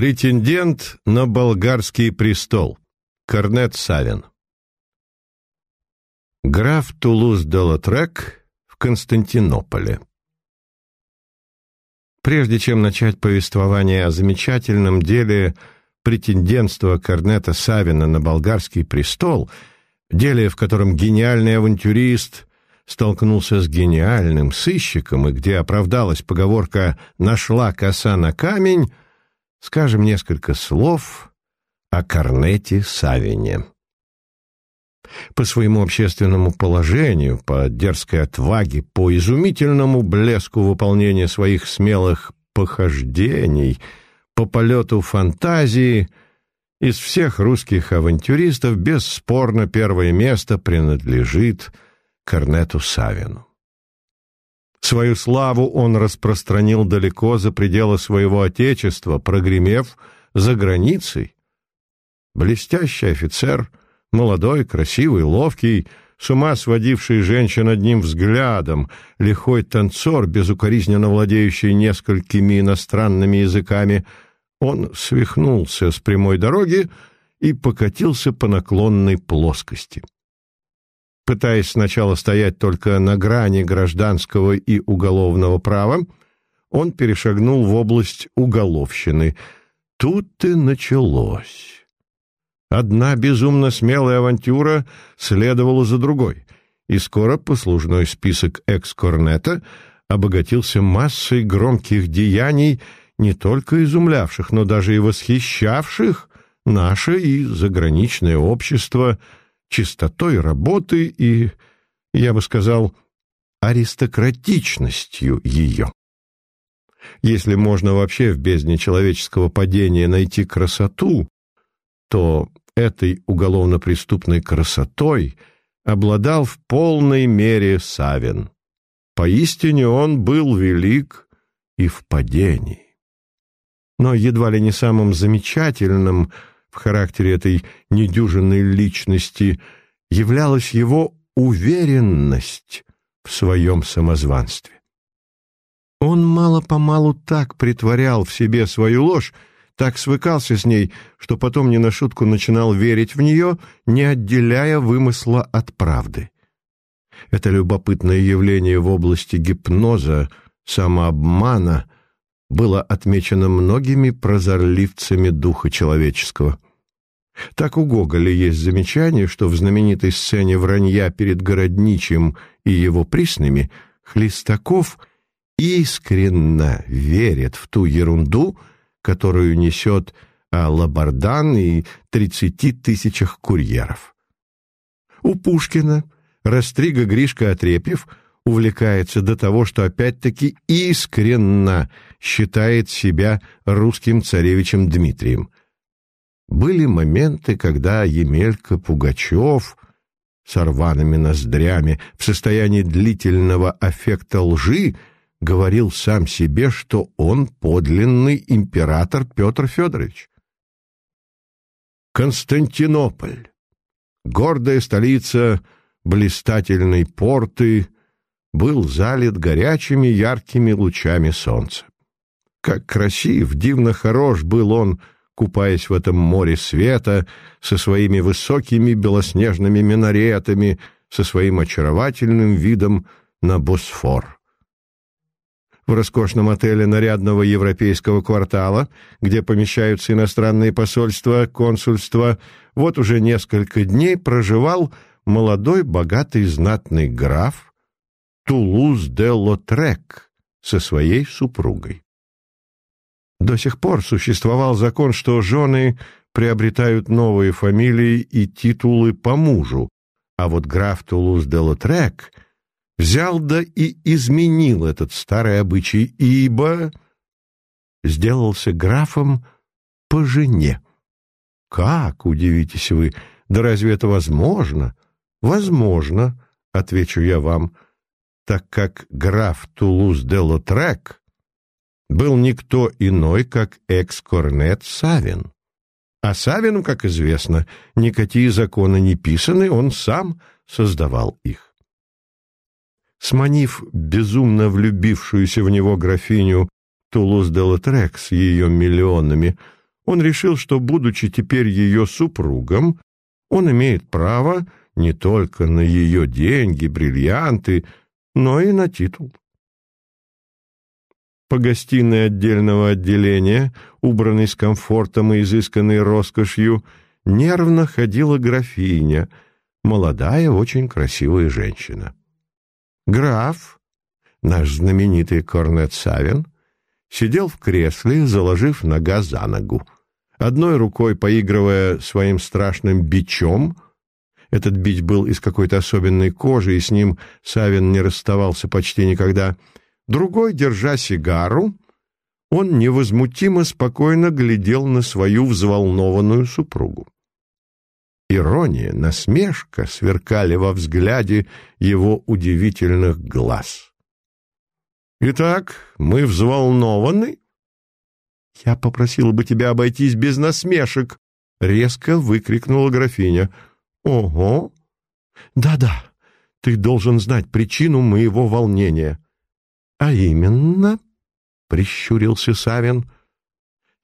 Претендент на болгарский престол. Корнет Савин. Граф Тулуз-де-Лотрек в Константинополе. Прежде чем начать повествование о замечательном деле претендентства Корнета Савина на болгарский престол, деле, в котором гениальный авантюрист столкнулся с гениальным сыщиком и где оправдалась поговорка «нашла коса на камень», скажем несколько слов о Корнете Савине. По своему общественному положению, по дерзкой отваге, по изумительному блеску выполнения своих смелых похождений, по полету фантазии, из всех русских авантюристов бесспорно первое место принадлежит Корнету Савину. Свою славу он распространил далеко за пределы своего отечества, прогремев за границей. Блестящий офицер, молодой, красивый, ловкий, с ума сводивший женщин одним взглядом, лихой танцор, безукоризненно владеющий несколькими иностранными языками, он свихнулся с прямой дороги и покатился по наклонной плоскости пытаясь сначала стоять только на грани гражданского и уголовного права, он перешагнул в область уголовщины. Тут и началось. Одна безумно смелая авантюра следовала за другой, и скоро послужной список экс-корнета обогатился массой громких деяний, не только изумлявших, но даже и восхищавших наше и заграничное общество – чистотой работы и, я бы сказал, аристократичностью ее. Если можно вообще в бездне человеческого падения найти красоту, то этой уголовно-преступной красотой обладал в полной мере Савин. Поистине он был велик и в падении. Но едва ли не самым замечательным – в характере этой недюжинной личности являлась его уверенность в своем самозванстве. Он мало-помалу так притворял в себе свою ложь, так свыкался с ней, что потом не на шутку начинал верить в нее, не отделяя вымысла от правды. Это любопытное явление в области гипноза, самообмана — было отмечено многими прозорливцами духа человеческого. Так у Гоголя есть замечание, что в знаменитой сцене вранья перед городничим и его присными Хлестаков искренно верит в ту ерунду, которую несет Лабардан и тридцати тысячах курьеров. У Пушкина Растрига Гришка Отрепьев – увлекается до того, что опять-таки искренно считает себя русским царевичем Дмитрием. Были моменты, когда Емелька Пугачев с рваными ноздрями в состоянии длительного аффекта лжи говорил сам себе, что он подлинный император Петр Федорович. Константинополь, гордая столица блистательной порты, был залит горячими яркими лучами солнца. Как красив, дивно хорош был он, купаясь в этом море света, со своими высокими белоснежными минаретами, со своим очаровательным видом на Босфор. В роскошном отеле нарядного европейского квартала, где помещаются иностранные посольства, консульства, вот уже несколько дней проживал молодой, богатый, знатный граф, Тулуз-де-Лотрек со своей супругой. До сих пор существовал закон, что жены приобретают новые фамилии и титулы по мужу, а вот граф Тулуз-де-Лотрек взял да и изменил этот старый обычай, ибо сделался графом по жене. Как, удивитесь вы, да разве это возможно? Возможно, отвечу я вам, — так как граф Тулуз-де-Лотрек был никто иной, как экс-корнет Савин. А Савину, как известно, никакие законы не писаны, он сам создавал их. Сманив безумно влюбившуюся в него графиню Тулуз-де-Лотрек с ее миллионами, Он решил, что, будучи теперь ее супругом, он имеет право не только на ее деньги, бриллианты, но и на титул. По гостиной отдельного отделения, убранной с комфортом и изысканной роскошью, нервно ходила графиня, молодая, очень красивая женщина. Граф, наш знаменитый корнет Савин, сидел в кресле, заложив нога за ногу. Одной рукой поигрывая своим страшным бичом, этот бич был из какой-то особенной кожи, и с ним Савин не расставался почти никогда, другой, держа сигару, он невозмутимо спокойно глядел на свою взволнованную супругу. Ирония, насмешка сверкали во взгляде его удивительных глаз. «Итак, мы взволнованы?» «Я попросила бы тебя обойтись без насмешек», — резко выкрикнула графиня. «Ого! Да-да, ты должен знать причину моего волнения». «А именно?» — прищурился Савин.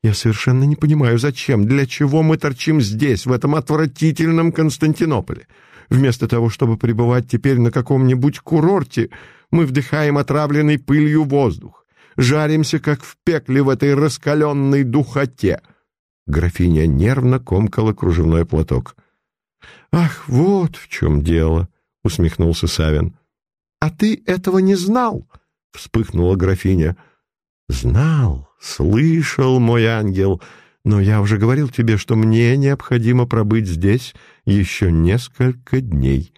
Я совершенно не понимаю, зачем, для чего мы торчим здесь, в этом отвратительном Константинополе. Вместо того, чтобы пребывать теперь на каком-нибудь курорте, мы вдыхаем отравленный пылью воздух, жаримся, как в пекле в этой раскаленной духоте. Графиня нервно комкала кружевной платок. «Ах, вот в чем дело!» — усмехнулся Савин. «А ты этого не знал?» — вспыхнула графиня. «Знал, слышал, мой ангел, но я уже говорил тебе, что мне необходимо пробыть здесь еще несколько дней».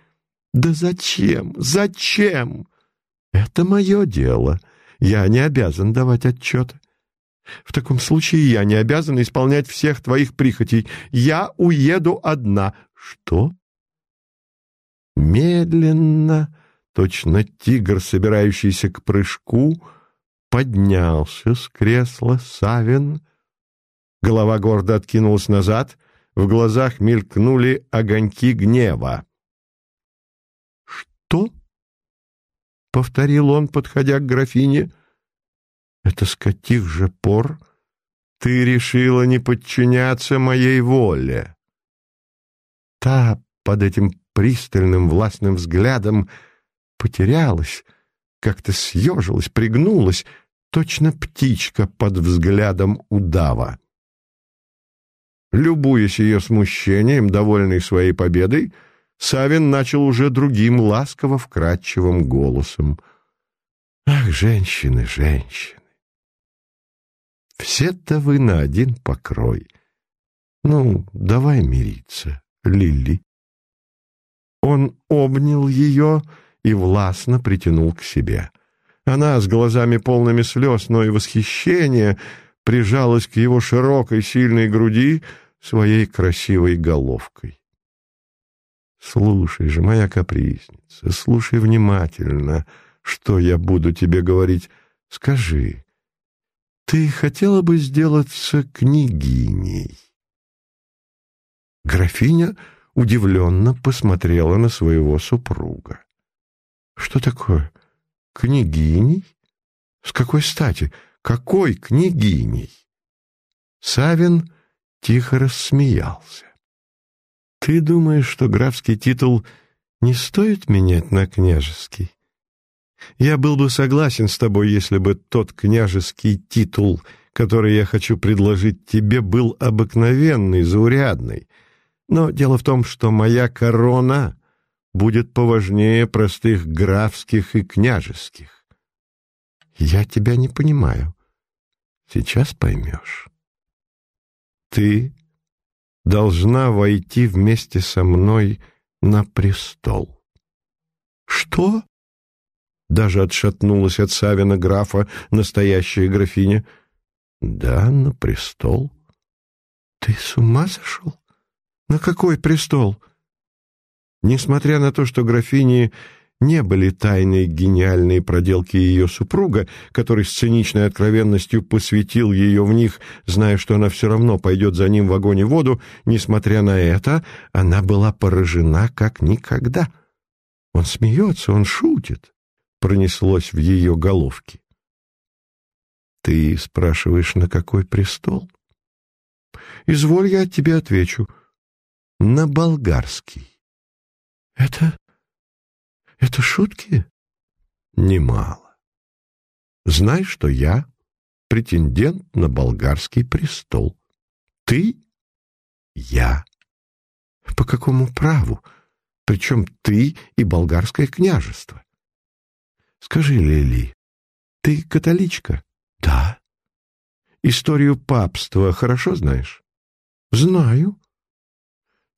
«Да зачем? Зачем?» «Это мое дело. Я не обязан давать отчет. В таком случае я не обязан исполнять всех твоих прихотей. Я уеду одна». «Что?» Медленно, точно тигр, собирающийся к прыжку, — поднялся с кресла Савин. Голова гордо откинулась назад, в глазах мелькнули огоньки гнева. «Что?» — повторил он, подходя к графине. «Это с каких же пор ты решила не подчиняться моей воле?» Та под этим пристальным властным взглядом потерялась, как-то съежилась, пригнулась, точно птичка под взглядом удава. Любуясь ее смущением, довольный своей победой, Савин начал уже другим ласково-вкрадчивым голосом. «Ах, женщины, женщины! Все-то вы на один покрой. Ну, давай мириться, Лили». Он обнял ее и властно притянул к себе. Она с глазами полными слез, но и восхищения прижалась к его широкой сильной груди своей красивой головкой. «Слушай же, моя капризница, слушай внимательно, что я буду тебе говорить. Скажи, ты хотела бы сделаться княгиней?» Графиня удивленно посмотрела на своего супруга. Что такое? Княгиней? С какой стати? Какой княгиней? Савин тихо рассмеялся. Ты думаешь, что графский титул не стоит менять на княжеский? Я был бы согласен с тобой, если бы тот княжеский титул, который я хочу предложить тебе, был обыкновенный, заурядный. Но дело в том, что моя корона будет поважнее простых графских и княжеских. Я тебя не понимаю. Сейчас поймешь. Ты должна войти вместе со мной на престол. Что? Даже отшатнулась от Савина графа настоящая графиня. Да, на престол. Ты с ума сошел? На какой престол? Несмотря на то, что графини не были тайной гениальной проделки ее супруга, который с циничной откровенностью посвятил ее в них, зная, что она все равно пойдет за ним в огонь и воду, несмотря на это, она была поражена как никогда. Он смеется, он шутит, пронеслось в ее головке. Ты спрашиваешь, на какой престол? Изволь, я тебе отвечу. На болгарский. Это... это шутки? Немало. Знай, что я претендент на болгарский престол. Ты? Я. По какому праву? Причем ты и болгарское княжество. Скажи, Лили, ты католичка? Да. Историю папства хорошо знаешь? Знаю.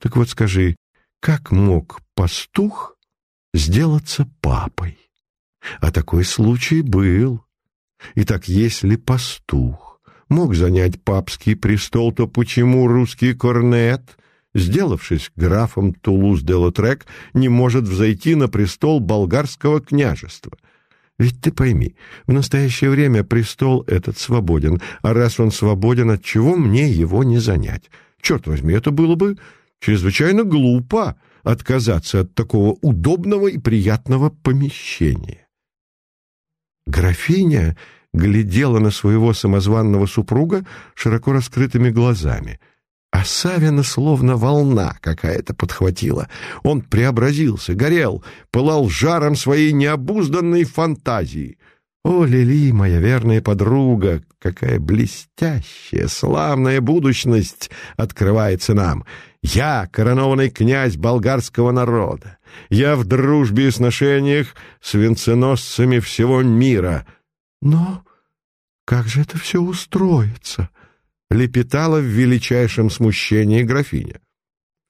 Так вот скажи, как мог пастух сделаться папой? А такой случай был. Итак, если пастух мог занять папский престол, то почему русский корнет, сделавшись графом Тулуз-де-Лотрек, не может взойти на престол болгарского княжества? Ведь ты пойми, в настоящее время престол этот свободен, а раз он свободен, от чего мне его не занять? Черт возьми, это было бы чрезвычайно глупо отказаться от такого удобного и приятного помещения. Графиня глядела на своего самозванного супруга широко раскрытыми глазами. А Савина словно волна какая-то подхватила. Он преобразился, горел, пылал жаром своей необузданной фантазии. О, Лили, моя верная подруга, какая блестящая, славная будущность открывается нам! Я — коронованный князь болгарского народа. Я в дружбе и сношениях с венценосцами всего мира. Но как же это все устроится? Лепетала в величайшем смущении графиня.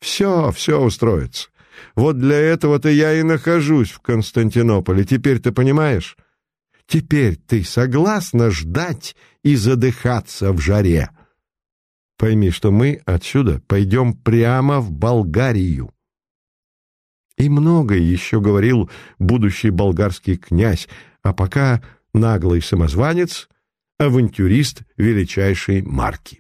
Все, все устроится. Вот для этого-то я и нахожусь в Константинополе. Теперь ты понимаешь? Теперь ты согласна ждать и задыхаться в жаре? Пойми, что мы отсюда пойдем прямо в Болгарию. И многое еще говорил будущий болгарский князь, а пока наглый самозванец, авантюрист величайшей марки.